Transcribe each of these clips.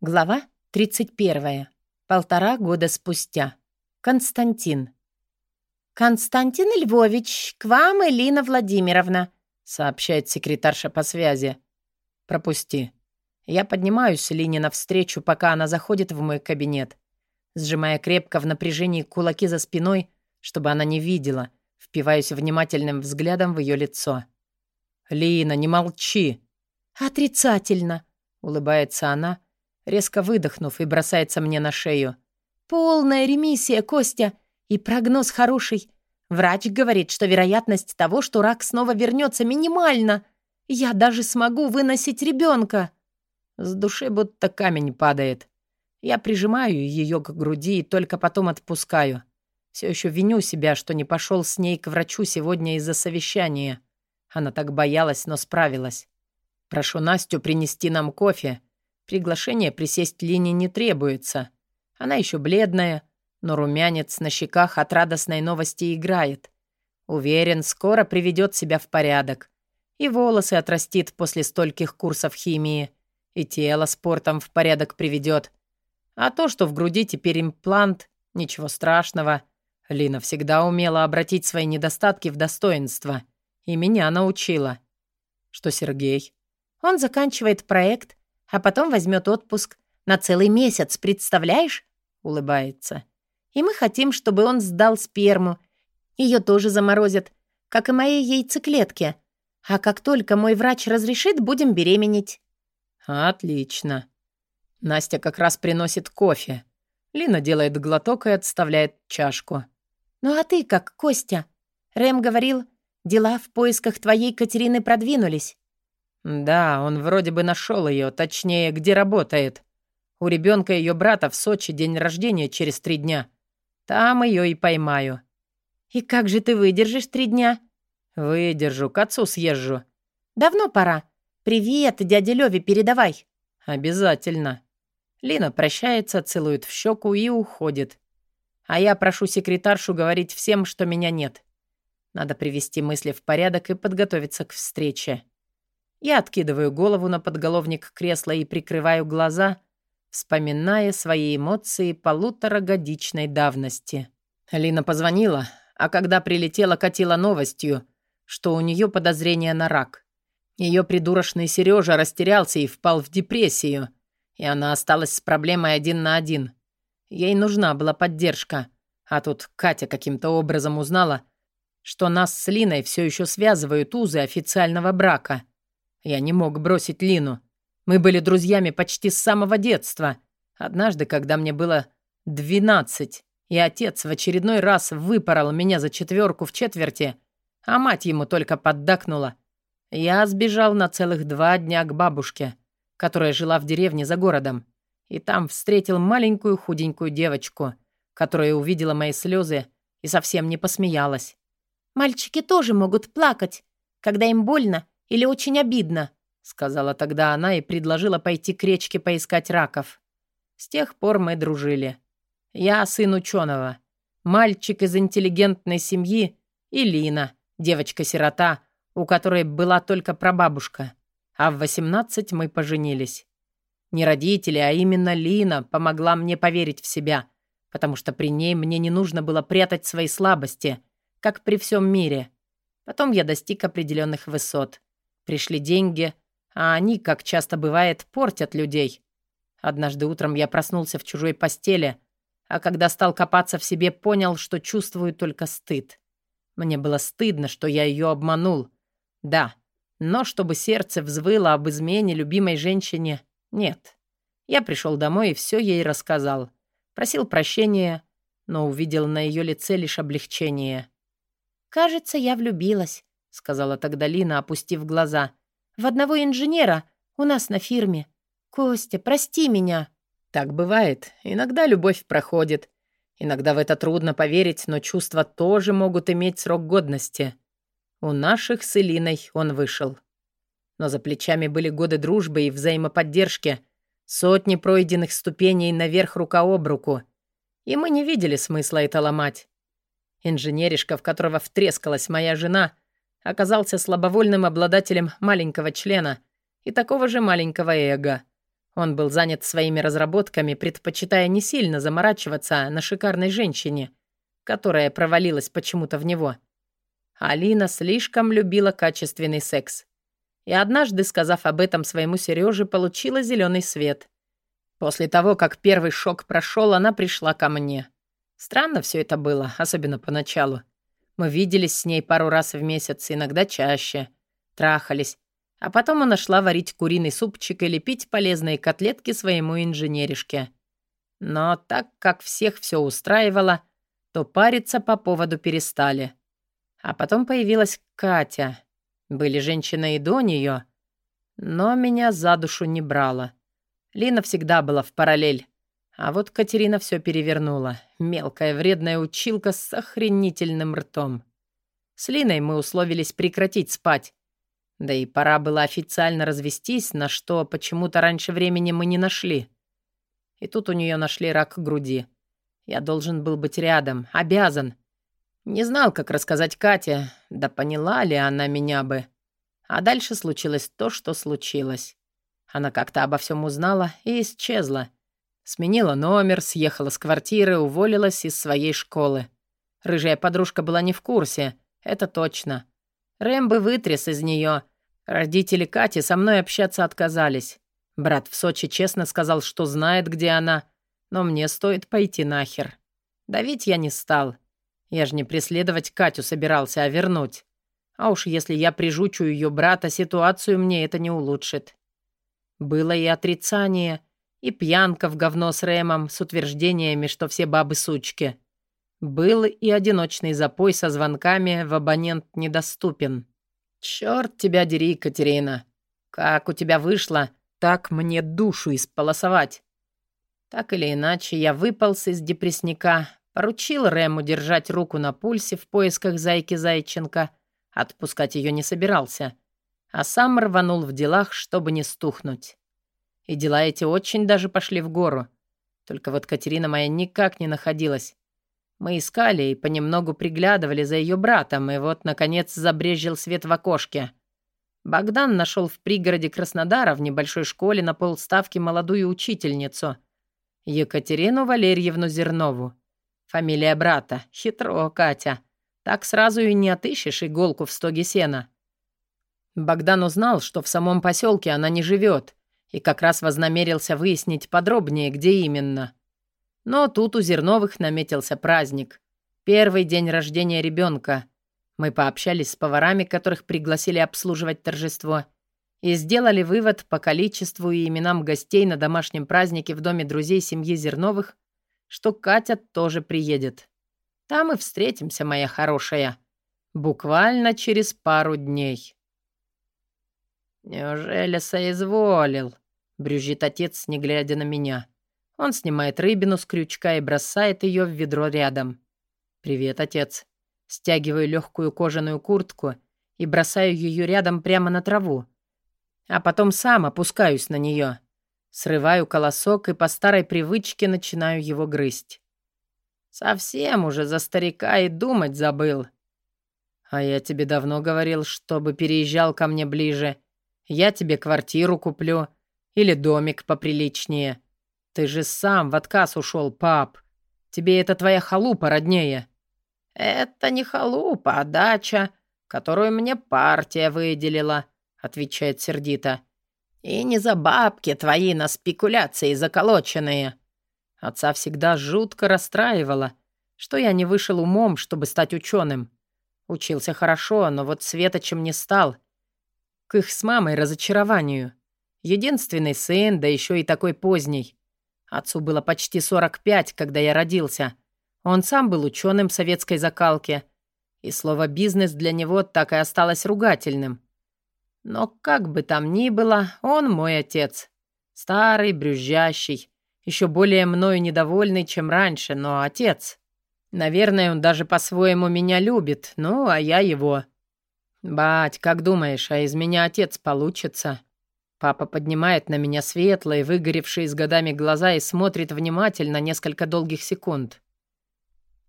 Глава 31. Полтора года спустя. Константин. «Константин Львович, к вам Элина Владимировна», — сообщает секретарша по связи. «Пропусти». Я поднимаюсь Лине навстречу, пока она заходит в мой кабинет. Сжимая крепко в напряжении кулаки за спиной, чтобы она не видела, впиваюсь внимательным взглядом в ее лицо. «Лина, не молчи!» «Отрицательно», — улыбается она, — резко выдохнув и бросается мне на шею. «Полная ремиссия, Костя, и прогноз хороший. Врач говорит, что вероятность того, что рак снова вернется, минимальна. Я даже смогу выносить ребенка. С души будто камень падает. Я прижимаю ее к груди и только потом отпускаю. Все еще виню себя, что не пошел с ней к врачу сегодня из-за совещания. Она так боялась, но справилась. Прошу Настю принести нам кофе Приглашение присесть Лине не требуется. Она еще бледная, но румянец на щеках от радостной новости играет. Уверен, скоро приведет себя в порядок. И волосы отрастит после стольких курсов химии, и тело спортом в порядок приведет. А то, что в груди теперь имплант, ничего страшного. Лина всегда умела обратить свои недостатки в достоинство. И меня научила. Что Сергей? Он заканчивает проект а потом возьмет отпуск на целый месяц, представляешь?» — улыбается. «И мы хотим, чтобы он сдал сперму. Ее тоже заморозят, как и моей яйцеклетке. А как только мой врач разрешит, будем беременеть». «Отлично». Настя как раз приносит кофе. Лина делает глоток и отставляет чашку. «Ну а ты как, Костя?» Рэм говорил, дела в поисках твоей Катерины продвинулись. «Да, он вроде бы нашел ее, точнее, где работает. У ребенка ее брата в Сочи день рождения через три дня. Там ее и поймаю». «И как же ты выдержишь три дня?» «Выдержу, к отцу съезжу». «Давно пора. Привет, дяде Леве передавай». «Обязательно». Лина прощается, целует в щеку и уходит. А я прошу секретаршу говорить всем, что меня нет. Надо привести мысли в порядок и подготовиться к встрече. Я откидываю голову на подголовник кресла и прикрываю глаза, вспоминая свои эмоции полуторагодичной давности. Лина позвонила, а когда прилетела, катила новостью, что у нее подозрение на рак. Ее придурочный Сережа растерялся и впал в депрессию, и она осталась с проблемой один на один. Ей нужна была поддержка, а тут Катя каким-то образом узнала, что нас с Линой все еще связывают узы официального брака — я не мог бросить Лину. Мы были друзьями почти с самого детства. Однажды, когда мне было двенадцать, и отец в очередной раз выпорол меня за четверку в четверти, а мать ему только поддакнула. Я сбежал на целых два дня к бабушке, которая жила в деревне за городом, и там встретил маленькую худенькую девочку, которая увидела мои слезы и совсем не посмеялась. «Мальчики тоже могут плакать, когда им больно или очень обидно?» — сказала тогда она и предложила пойти к речке поискать раков. С тех пор мы дружили. Я сын ученого, мальчик из интеллигентной семьи и Лина, девочка-сирота, у которой была только прабабушка. А в 18 мы поженились. Не родители, а именно Лина помогла мне поверить в себя, потому что при ней мне не нужно было прятать свои слабости, как при всем мире. Потом я достиг определенных высот. Пришли деньги, а они, как часто бывает, портят людей. Однажды утром я проснулся в чужой постели, а когда стал копаться в себе, понял, что чувствую только стыд. Мне было стыдно, что я ее обманул. Да, но чтобы сердце взвыло об измене любимой женщине, нет. Я пришел домой и все ей рассказал. Просил прощения, но увидел на ее лице лишь облегчение. «Кажется, я влюбилась», — сказала тогда Лина, опустив глаза. «В одного инженера у нас на фирме. Костя, прости меня». «Так бывает. Иногда любовь проходит. Иногда в это трудно поверить, но чувства тоже могут иметь срок годности. У наших с Элиной он вышел. Но за плечами были годы дружбы и взаимоподдержки, сотни пройденных ступеней наверх рука об руку. И мы не видели смысла это ломать. Инженеришка, в которого втрескалась моя жена — оказался слабовольным обладателем маленького члена и такого же маленького эго. Он был занят своими разработками, предпочитая не сильно заморачиваться на шикарной женщине, которая провалилась почему-то в него. Алина слишком любила качественный секс. И однажды, сказав об этом своему Сереже, получила зеленый свет. После того, как первый шок прошел, она пришла ко мне. Странно все это было, особенно поначалу. Мы виделись с ней пару раз в месяц, иногда чаще. Трахались. А потом она шла варить куриный супчик и лепить полезные котлетки своему инженеришке. Но так как всех все устраивало, то париться по поводу перестали. А потом появилась Катя. Были женщины и до нее, но меня за душу не брала. Лина всегда была в параллель. А вот Катерина все перевернула. Мелкая вредная училка с охренительным ртом. С Линой мы условились прекратить спать. Да и пора было официально развестись, на что почему-то раньше времени мы не нашли. И тут у нее нашли рак груди. Я должен был быть рядом, обязан. Не знал, как рассказать Кате, да поняла ли она меня бы. А дальше случилось то, что случилось. Она как-то обо всем узнала и исчезла. Сменила номер, съехала с квартиры, уволилась из своей школы. Рыжая подружка была не в курсе, это точно. Рэм бы вытряс из нее. Родители Кати со мной общаться отказались. Брат в Сочи честно сказал, что знает, где она, но мне стоит пойти нахер. Давить я не стал. Я же не преследовать Катю собирался, а вернуть. А уж если я прижучу ее брата, ситуацию мне это не улучшит. Было и отрицание, и пьянка в говно с Рэмом с утверждениями, что все бабы сучки. Был и одиночный запой со звонками в абонент недоступен. Черт тебя дери, Катерина. Как у тебя вышло, так мне душу исполосовать. Так или иначе, я выполз из депрессника, поручил Рэму держать руку на пульсе в поисках зайки Зайченко. Отпускать ее не собирался — а сам рванул в делах, чтобы не стухнуть. И дела эти очень даже пошли в гору. Только вот Катерина моя никак не находилась. Мы искали и понемногу приглядывали за ее братом, и вот, наконец, забрезжил свет в окошке. Богдан нашел в пригороде Краснодара в небольшой школе на полставки молодую учительницу. Екатерину Валерьевну Зернову. Фамилия брата. Хитро, Катя. Так сразу и не отыщешь иголку в стоге сена. Богдан узнал, что в самом поселке она не живет, и как раз вознамерился выяснить подробнее, где именно. Но тут у Зерновых наметился праздник. Первый день рождения ребенка. Мы пообщались с поварами, которых пригласили обслуживать торжество, и сделали вывод по количеству и именам гостей на домашнем празднике в доме друзей семьи Зерновых, что Катя тоже приедет. Там и встретимся, моя хорошая. Буквально через пару дней. «Неужели соизволил?» — брюзжит отец, не глядя на меня. Он снимает рыбину с крючка и бросает ее в ведро рядом. «Привет, отец». Стягиваю легкую кожаную куртку и бросаю ее рядом прямо на траву. А потом сам опускаюсь на нее. Срываю колосок и по старой привычке начинаю его грызть. Совсем уже за старика и думать забыл. А я тебе давно говорил, чтобы переезжал ко мне ближе я тебе квартиру куплю или домик поприличнее. Ты же сам в отказ ушел, пап. Тебе это твоя халупа роднее». «Это не халупа, а дача, которую мне партия выделила», — отвечает сердито. «И не за бабки твои на спекуляции заколоченные». Отца всегда жутко расстраивало, что я не вышел умом, чтобы стать ученым. Учился хорошо, но вот светочем не стал — к их с мамой разочарованию. Единственный сын, да еще и такой поздний. Отцу было почти 45, когда я родился. Он сам был ученым советской закалки. И слово «бизнес» для него так и осталось ругательным. Но как бы там ни было, он мой отец. Старый, брюзжащий, еще более мною недовольный, чем раньше, но отец. Наверное, он даже по-своему меня любит, ну, а я его. «Бать, как думаешь, а из меня отец получится?» Папа поднимает на меня светлые, выгоревшие с годами глаза и смотрит внимательно несколько долгих секунд.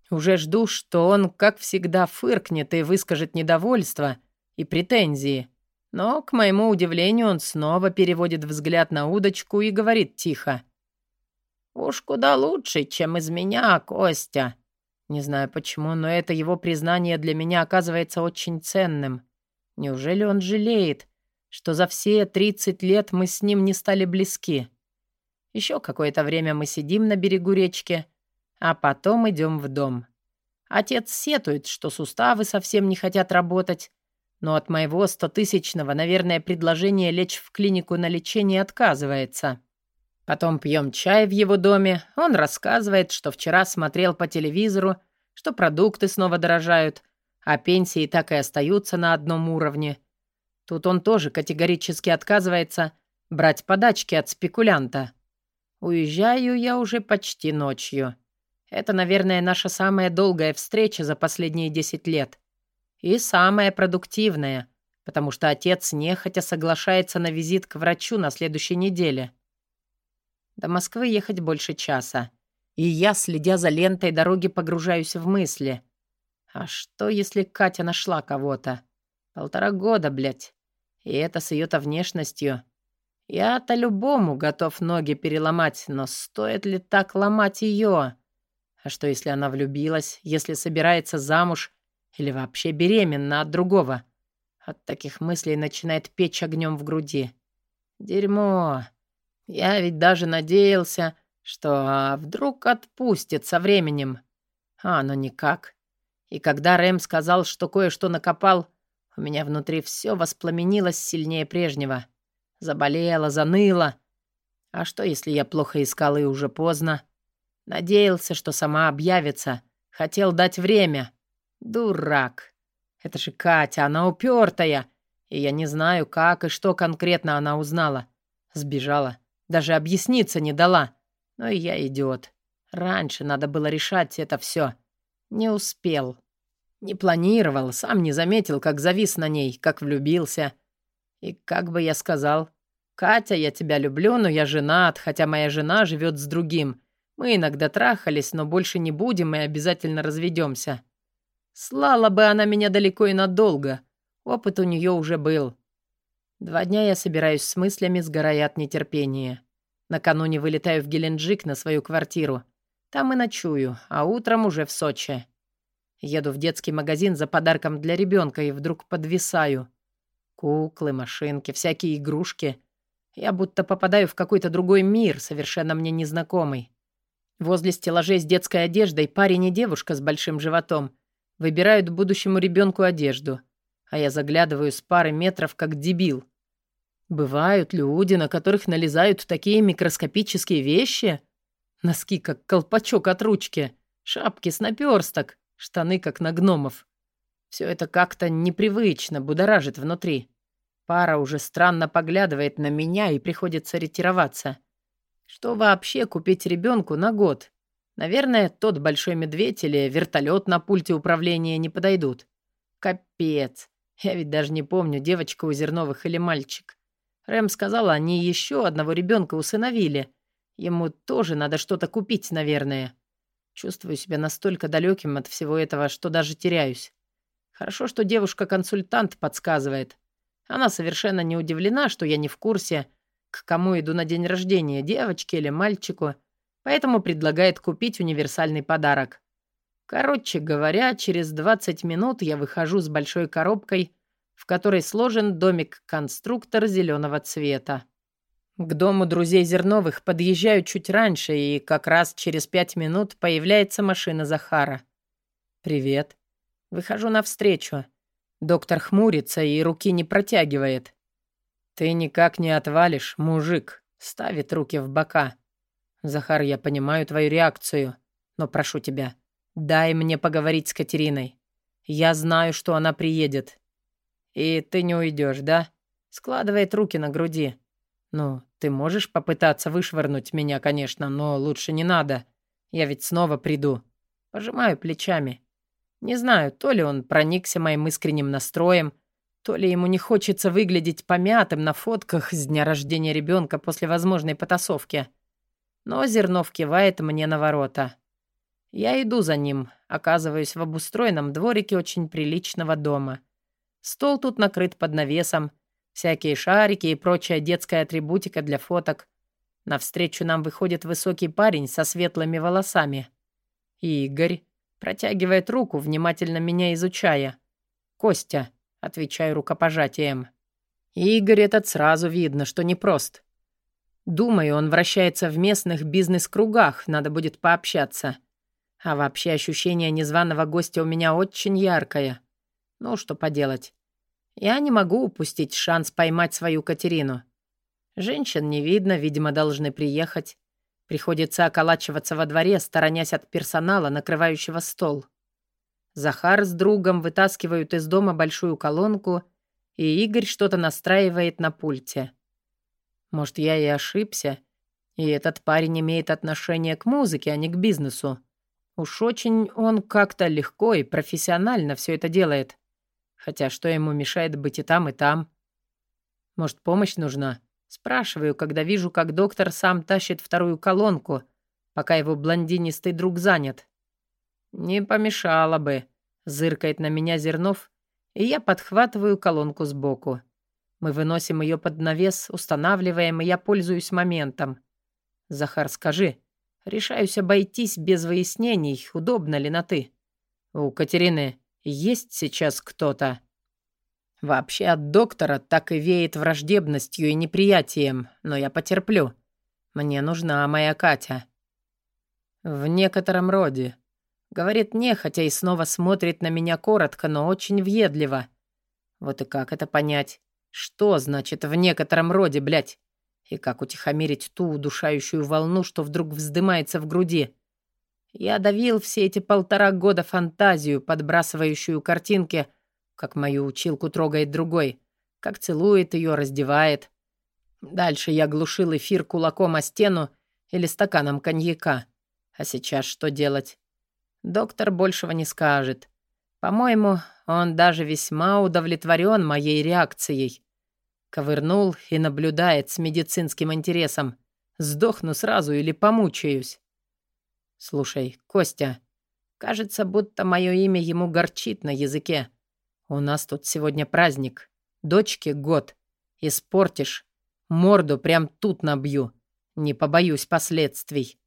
Уже жду, что он, как всегда, фыркнет и выскажет недовольство и претензии. Но, к моему удивлению, он снова переводит взгляд на удочку и говорит тихо. «Уж куда лучше, чем из меня, Костя». Не знаю почему, но это его признание для меня оказывается очень ценным. Неужели он жалеет, что за все 30 лет мы с ним не стали близки? Еще какое-то время мы сидим на берегу речки, а потом идем в дом. Отец сетует, что суставы совсем не хотят работать, но от моего стотысячного, наверное, предложения лечь в клинику на лечение отказывается. Потом пьем чай в его доме. Он рассказывает, что вчера смотрел по телевизору, что продукты снова дорожают, а пенсии так и остаются на одном уровне. Тут он тоже категорически отказывается брать подачки от спекулянта. Уезжаю я уже почти ночью. Это, наверное, наша самая долгая встреча за последние 10 лет. И самая продуктивная, потому что отец нехотя соглашается на визит к врачу на следующей неделе. До Москвы ехать больше часа. И я, следя за лентой дороги, погружаюсь в мысли. А что, если Катя нашла кого-то? Полтора года, блядь. И это с ее-то внешностью. Я-то любому готов ноги переломать, но стоит ли так ломать ее? А что, если она влюбилась, если собирается замуж или вообще беременна от другого? От таких мыслей начинает печь огнем в груди. Дерьмо. Я ведь даже надеялся, что а, вдруг отпустит со временем. А, но никак. И когда Рэм сказал, что кое-что накопал, у меня внутри все воспламенилось сильнее прежнего. Заболело, заныло. А что, если я плохо искал и уже поздно? Надеялся, что сама объявится. Хотел дать время. Дурак. Это же Катя, она упертая. И я не знаю, как и что конкретно она узнала. Сбежала. Даже объясниться не дала. Но и я идиот. Раньше надо было решать это все. Не успел. Не планировал, сам не заметил, как завис на ней, как влюбился. И как бы я сказал, «Катя, я тебя люблю, но я женат, хотя моя жена живет с другим. Мы иногда трахались, но больше не будем и обязательно разведемся. Слала бы она меня далеко и надолго. Опыт у нее уже был. Два дня я собираюсь с мыслями, сгорая от нетерпения. Накануне вылетаю в Геленджик на свою квартиру. Там и ночую, а утром уже в Сочи. Еду в детский магазин за подарком для ребенка и вдруг подвисаю. Куклы, машинки, всякие игрушки. Я будто попадаю в какой-то другой мир, совершенно мне незнакомый. Возле стеллажей с детской одеждой парень и девушка с большим животом выбирают будущему ребенку одежду, а я заглядываю с пары метров, как дебил. Бывают люди, на которых налезают такие микроскопические вещи. Носки, как колпачок от ручки, шапки с наперсток, штаны, как на гномов. Все это как-то непривычно, будоражит внутри. Пара уже странно поглядывает на меня, и приходится ретироваться. Что вообще купить ребенку на год? Наверное, тот большой медведь или вертолет на пульте управления не подойдут. Капец. Я ведь даже не помню, девочка у Зерновых или мальчик. Рэм сказала, они еще одного ребенка усыновили. Ему тоже надо что-то купить, наверное. Чувствую себя настолько далеким от всего этого, что даже теряюсь. Хорошо, что девушка-консультант подсказывает. Она совершенно не удивлена, что я не в курсе, к кому иду на день рождения, девочке или мальчику, поэтому предлагает купить универсальный подарок. Короче говоря, через 20 минут я выхожу с большой коробкой, в которой сложен домик-конструктор зеленого цвета. К дому друзей Зерновых подъезжаю чуть раньше, и как раз через пять минут появляется машина Захара. «Привет». Выхожу навстречу. Доктор хмурится и руки не протягивает. «Ты никак не отвалишь, мужик», — ставит руки в бока. «Захар, я понимаю твою реакцию, но прошу тебя, дай мне поговорить с Катериной. Я знаю, что она приедет. И ты не уйдешь, да?» Складывает руки на груди. «Ну, ты можешь попытаться вышвырнуть меня, конечно, но лучше не надо. Я ведь снова приду». Пожимаю плечами. Не знаю, то ли он проникся моим искренним настроем, то ли ему не хочется выглядеть помятым на фотках с дня рождения ребенка после возможной потасовки. Но Зернов кивает мне на ворота. Я иду за ним, оказываюсь в обустроенном дворике очень приличного дома. Стол тут накрыт под навесом, Всякие шарики и прочая детская атрибутика для фоток. Навстречу нам выходит высокий парень со светлыми волосами. Игорь протягивает руку, внимательно меня изучая. «Костя», — отвечаю рукопожатием. Игорь этот сразу видно, что непрост. Думаю, он вращается в местных бизнес-кругах, надо будет пообщаться. А вообще ощущение незваного гостя у меня очень яркое. Ну, что поделать. Я не могу упустить шанс поймать свою Катерину. Женщин не видно, видимо, должны приехать. Приходится околачиваться во дворе, сторонясь от персонала, накрывающего стол. Захар с другом вытаскивают из дома большую колонку, и Игорь что-то настраивает на пульте. Может, я и ошибся, и этот парень имеет отношение к музыке, а не к бизнесу. Уж очень он как-то легко и профессионально все это делает. Хотя что ему мешает быть и там, и там? Может, помощь нужна? Спрашиваю, когда вижу, как доктор сам тащит вторую колонку, пока его блондинистый друг занят. «Не помешало бы», — зыркает на меня Зернов, и я подхватываю колонку сбоку. Мы выносим ее под навес, устанавливаем, и я пользуюсь моментом. «Захар, скажи, решаюсь обойтись без выяснений, удобно ли на «ты». У Катерины есть сейчас кто-то?» Вообще от доктора так и веет враждебностью и неприятием, но я потерплю. Мне нужна моя Катя. В некотором роде. Говорит нехотя и снова смотрит на меня коротко, но очень въедливо. Вот и как это понять? Что значит «в некотором роде», блядь? И как утихомирить ту удушающую волну, что вдруг вздымается в груди? Я давил все эти полтора года фантазию, подбрасывающую картинки, как мою училку трогает другой, как целует ее, раздевает. Дальше я глушил эфир кулаком о стену или стаканом коньяка. А сейчас что делать? Доктор большего не скажет. По-моему, он даже весьма удовлетворен моей реакцией. Ковырнул и наблюдает с медицинским интересом. Сдохну сразу или помучаюсь. «Слушай, Костя, кажется, будто мое имя ему горчит на языке. У нас тут сегодня праздник. Дочке год. Испортишь. Морду прям тут набью. Не побоюсь последствий.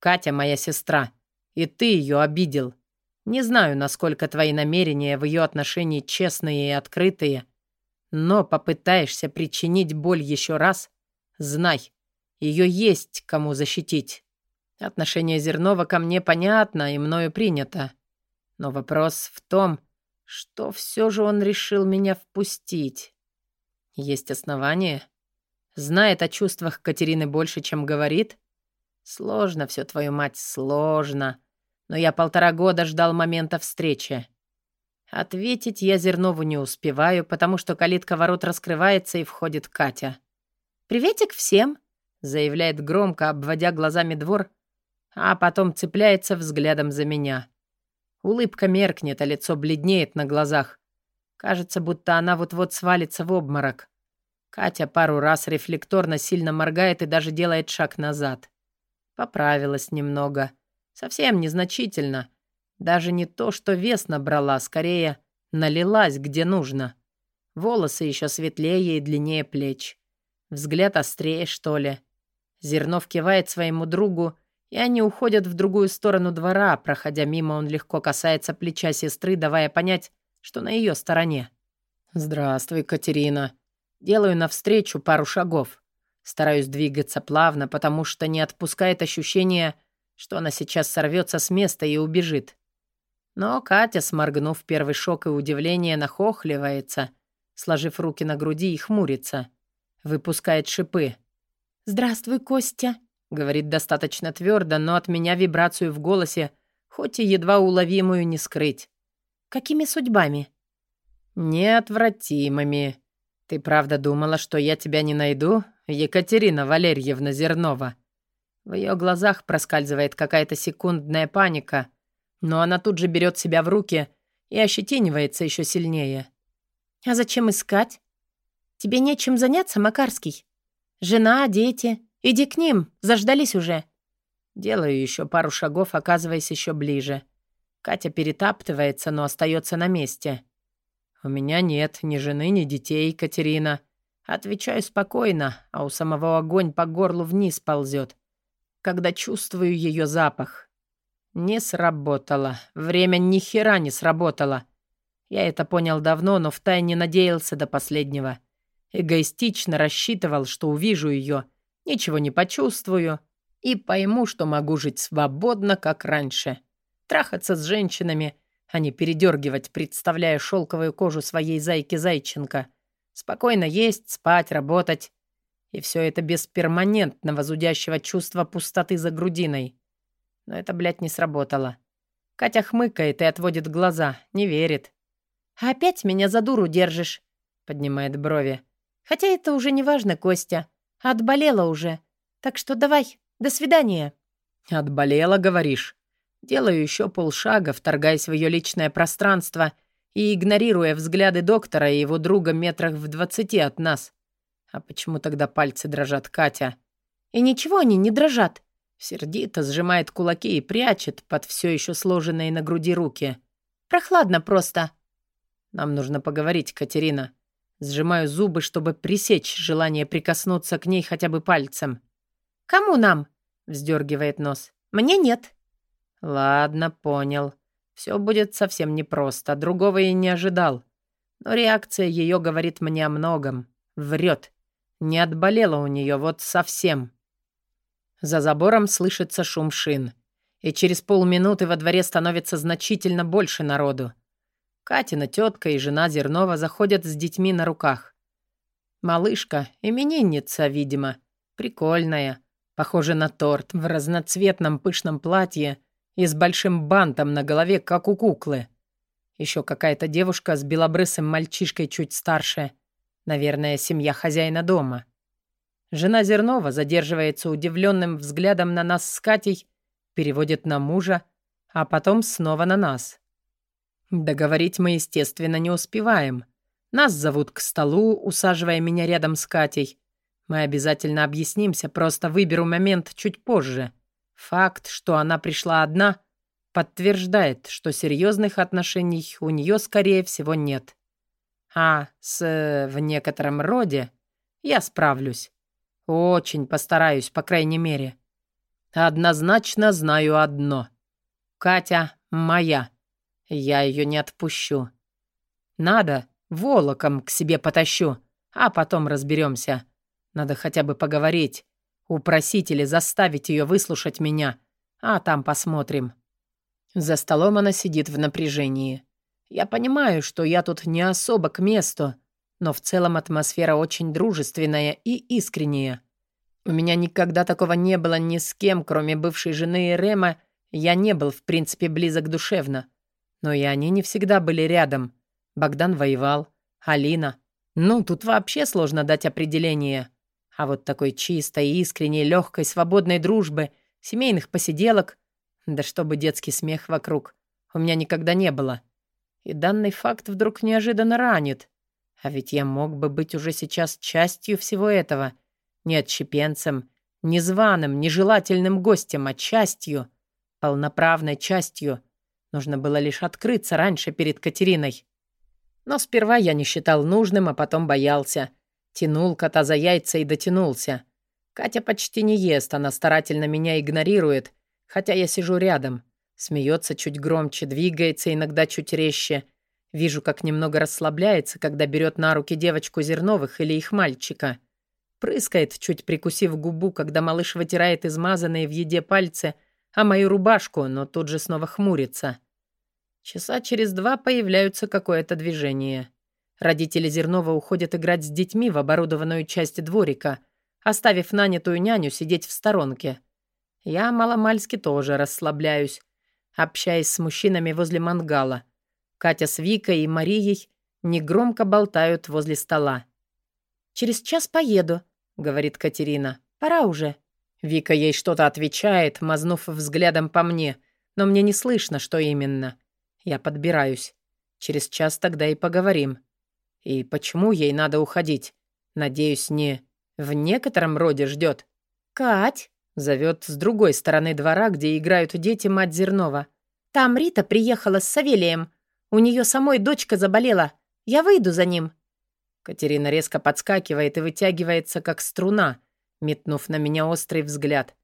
Катя моя сестра. И ты ее обидел. Не знаю, насколько твои намерения в ее отношении честные и открытые, но попытаешься причинить боль еще раз, знай, ее есть кому защитить. Отношение Зернова ко мне понятно и мною принято. Но вопрос в том, что все же он решил меня впустить. Есть основания? Знает о чувствах Катерины больше, чем говорит? Сложно все, твою мать, сложно. Но я полтора года ждал момента встречи. Ответить я Зернову не успеваю, потому что калитка ворот раскрывается и входит Катя. «Приветик всем!» — заявляет громко, обводя глазами двор — а потом цепляется взглядом за меня. Улыбка меркнет, а лицо бледнеет на глазах. Кажется, будто она вот-вот свалится в обморок. Катя пару раз рефлекторно сильно моргает и даже делает шаг назад. Поправилась немного. Совсем незначительно. Даже не то, что вес набрала, скорее налилась где нужно. Волосы еще светлее и длиннее плеч. Взгляд острее, что ли. Зернов кивает своему другу, и они уходят в другую сторону двора. Проходя мимо, он легко касается плеча сестры, давая понять, что на ее стороне. «Здравствуй, Катерина». Делаю навстречу пару шагов. Стараюсь двигаться плавно, потому что не отпускает ощущение, что она сейчас сорвется с места и убежит. Но Катя, сморгнув первый шок и удивление, нахохливается, сложив руки на груди и хмурится. Выпускает шипы. «Здравствуй, Костя», Говорит достаточно твердо, но от меня вибрацию в голосе, хоть и едва уловимую, не скрыть. «Какими судьбами?» «Неотвратимыми. Ты правда думала, что я тебя не найду, Екатерина Валерьевна Зернова?» В ее глазах проскальзывает какая-то секундная паника, но она тут же берет себя в руки и ощетинивается еще сильнее. «А зачем искать? Тебе нечем заняться, Макарский? Жена, дети, «Иди к ним, заждались уже». Делаю еще пару шагов, оказываясь еще ближе. Катя перетаптывается, но остается на месте. «У меня нет ни жены, ни детей, Катерина. Отвечаю спокойно, а у самого огонь по горлу вниз ползет, когда чувствую ее запах. Не сработало. Время ни хера не сработало. Я это понял давно, но втайне надеялся до последнего. Эгоистично рассчитывал, что увижу ее, ничего не почувствую и пойму, что могу жить свободно, как раньше. Трахаться с женщинами, а не передергивать, представляя шелковую кожу своей зайки-зайченка. Спокойно есть, спать, работать. И все это без перманентного зудящего чувства пустоты за грудиной. Но это, блядь, не сработало. Катя хмыкает и отводит глаза, не верит. «Опять меня за дуру держишь?» — поднимает брови. «Хотя это уже не важно, Костя. Отболела уже. Так что давай, до свидания». «Отболела, говоришь?» Делаю еще полшага, вторгаясь в ее личное пространство и игнорируя взгляды доктора и его друга метрах в двадцати от нас. А почему тогда пальцы дрожат Катя? И ничего они не дрожат. Сердито сжимает кулаки и прячет под все еще сложенные на груди руки. Прохладно просто. Нам нужно поговорить, Катерина. Сжимаю зубы, чтобы пресечь желание прикоснуться к ней хотя бы пальцем. «Кому нам?» — вздергивает нос. «Мне нет». «Ладно, понял. Все будет совсем непросто. Другого и не ожидал. Но реакция ее говорит мне о многом. Врет. Не отболела у нее вот совсем». За забором слышится шум шин. И через полминуты во дворе становится значительно больше народу. Катина тетка и жена Зернова заходят с детьми на руках. Малышка, именинница, видимо, прикольная, похожа на торт, в разноцветном пышном платье и с большим бантом на голове, как у куклы. Еще какая-то девушка с белобрысым мальчишкой чуть старше. Наверное, семья хозяина дома. Жена Зернова задерживается удивленным взглядом на нас с Катей, переводит на мужа, а потом снова на нас. Договорить мы, естественно, не успеваем. Нас зовут к столу, усаживая меня рядом с Катей. Мы обязательно объяснимся, просто выберу момент чуть позже. Факт, что она пришла одна, подтверждает, что серьезных отношений у нее, скорее всего, нет. А с «в некотором роде» я справлюсь. Очень постараюсь, по крайней мере. Однозначно знаю одно. Катя моя. Я ее не отпущу. Надо, волоком к себе потащу, а потом разберемся. Надо хотя бы поговорить, упросить или заставить ее выслушать меня, а там посмотрим. За столом она сидит в напряжении. Я понимаю, что я тут не особо к месту, но в целом атмосфера очень дружественная и искренняя. У меня никогда такого не было ни с кем, кроме бывшей жены Рема, я не был, в принципе, близок душевно. Но и они не всегда были рядом. Богдан воевал, Алина. Ну, тут вообще сложно дать определение. А вот такой чистой, искренней, легкой, свободной дружбы, семейных посиделок, да чтобы детский смех вокруг, у меня никогда не было. И данный факт вдруг неожиданно ранит. А ведь я мог бы быть уже сейчас частью всего этого. Не отщепенцем, не званым, нежелательным гостем, а частью, полноправной частью — Нужно было лишь открыться раньше перед Катериной. Но сперва я не считал нужным, а потом боялся. Тянул кота за яйца и дотянулся. Катя почти не ест, она старательно меня игнорирует, хотя я сижу рядом. Смеется чуть громче, двигается иногда чуть резче. Вижу, как немного расслабляется, когда берет на руки девочку Зерновых или их мальчика. Прыскает, чуть прикусив губу, когда малыш вытирает измазанные в еде пальцы, а мою рубашку, но тут же снова хмурится. Часа через два появляются какое-то движение. Родители Зернова уходят играть с детьми в оборудованную часть дворика, оставив нанятую няню сидеть в сторонке. Я маломальски тоже расслабляюсь, общаясь с мужчинами возле мангала. Катя с Викой и Марией негромко болтают возле стола. «Через час поеду», — говорит Катерина. «Пора уже». Вика ей что-то отвечает, мазнув взглядом по мне, но мне не слышно, что именно. Я подбираюсь. Через час тогда и поговорим. И почему ей надо уходить? Надеюсь, не в некотором роде ждет. «Кать!» — зовет с другой стороны двора, где играют дети мать Зернова. «Там Рита приехала с Савелием. У нее самой дочка заболела. Я выйду за ним». Катерина резко подскакивает и вытягивается, как струна, метнув на меня острый взгляд.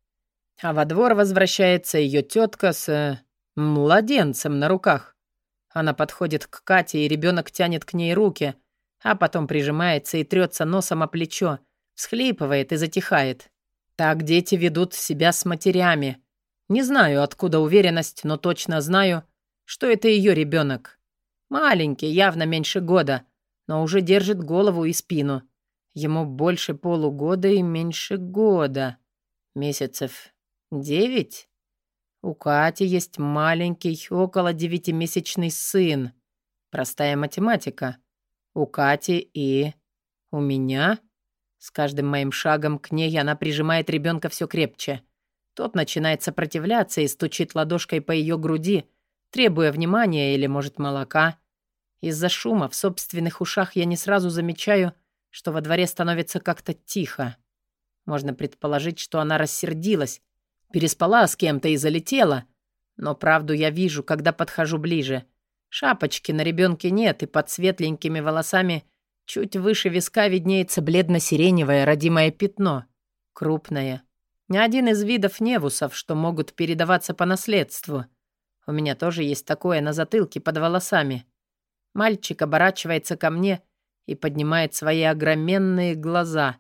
А во двор возвращается ее тетка с... Младенцем на руках. Она подходит к Кате, и ребенок тянет к ней руки, а потом прижимается и трется носом о плечо, всхлипывает и затихает. Так дети ведут себя с матерями. Не знаю, откуда уверенность, но точно знаю, что это ее ребенок. Маленький, явно меньше года, но уже держит голову и спину. Ему больше полугода и меньше года. Месяцев девять? У Кати есть маленький, около девятимесячный сын. Простая математика. У Кати и... у меня? С каждым моим шагом к ней она прижимает ребенка все крепче. Тот начинает сопротивляться и стучит ладошкой по ее груди, требуя внимания или, может, молока. Из-за шума в собственных ушах я не сразу замечаю, что во дворе становится как-то тихо. Можно предположить, что она рассердилась, Переспала с кем-то и залетела. Но правду я вижу, когда подхожу ближе. Шапочки на ребенке нет, и под светленькими волосами чуть выше виска виднеется бледно-сиреневое родимое пятно. Крупное. Ни один из видов невусов, что могут передаваться по наследству. У меня тоже есть такое на затылке под волосами. Мальчик оборачивается ко мне и поднимает свои огроменные глаза.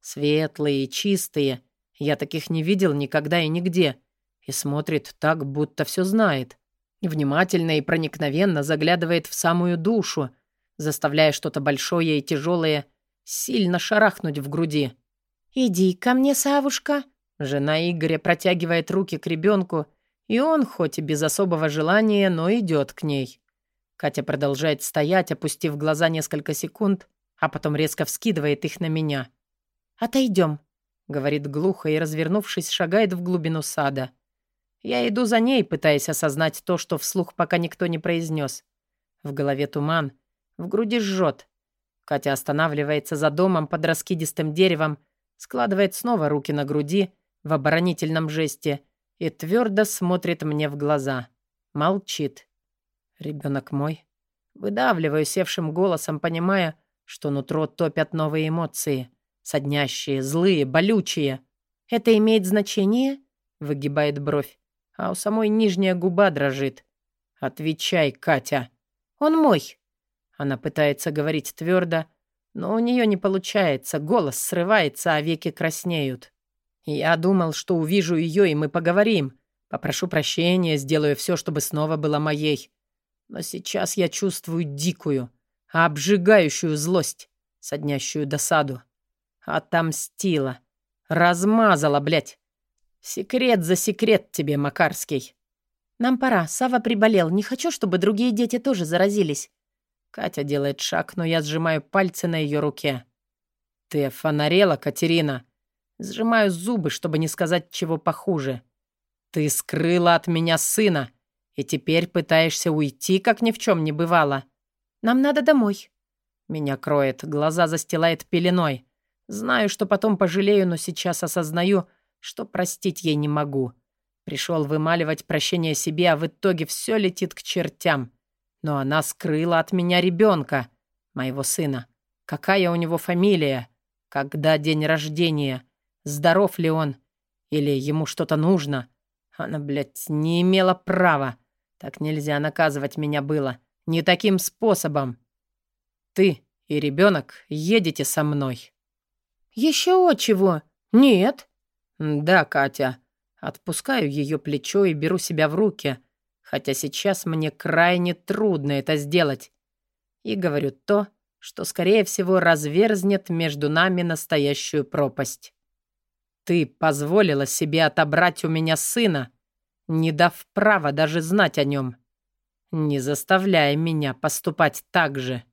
Светлые и чистые — я таких не видел никогда и нигде. И смотрит так, будто все знает. Внимательно и проникновенно заглядывает в самую душу, заставляя что-то большое и тяжелое сильно шарахнуть в груди. «Иди ко мне, Савушка!» Жена Игоря протягивает руки к ребенку, и он, хоть и без особого желания, но идет к ней. Катя продолжает стоять, опустив глаза несколько секунд, а потом резко вскидывает их на меня. «Отойдем», — говорит глухо и, развернувшись, шагает в глубину сада. Я иду за ней, пытаясь осознать то, что вслух пока никто не произнес. В голове туман, в груди жжет. Катя останавливается за домом под раскидистым деревом, складывает снова руки на груди в оборонительном жесте и твердо смотрит мне в глаза. Молчит. Ребенок мой. Выдавливаю севшим голосом, понимая, что нутро топят новые эмоции. Соднящие, злые, болючие. «Это имеет значение?» — выгибает бровь. А у самой нижняя губа дрожит. «Отвечай, Катя». «Он мой». Она пытается говорить твердо, но у нее не получается, голос срывается, а веки краснеют. Я думал, что увижу ее, и мы поговорим. Попрошу прощения, сделаю все, чтобы снова была моей. Но сейчас я чувствую дикую, обжигающую злость, соднящую досаду. Отомстила. Размазала, блядь. Секрет за секрет тебе, Макарский. Нам пора. Сава приболел. Не хочу, чтобы другие дети тоже заразились. Катя делает шаг, но я сжимаю пальцы на ее руке. Ты фонарела, Катерина. Сжимаю зубы, чтобы не сказать чего похуже. Ты скрыла от меня сына, и теперь пытаешься уйти, как ни в чем не бывало. Нам надо домой. Меня кроет, глаза застилает пеленой. Знаю, что потом пожалею, но сейчас осознаю, что простить ей не могу. Пришел вымаливать прощение себе, а в итоге все летит к чертям. Но она скрыла от меня ребенка, моего сына. Какая у него фамилия? Когда день рождения? Здоров ли он? Или ему что-то нужно? Она, блядь, не имела права. Так нельзя наказывать меня было. Не таким способом. Ты и ребенок едете со мной. «Еще чего? Нет». «Да, Катя». Отпускаю ее плечо и беру себя в руки, хотя сейчас мне крайне трудно это сделать. И говорю то, что, скорее всего, разверзнет между нами настоящую пропасть. Ты позволила себе отобрать у меня сына, не дав права даже знать о нем. Не заставляй меня поступать так же.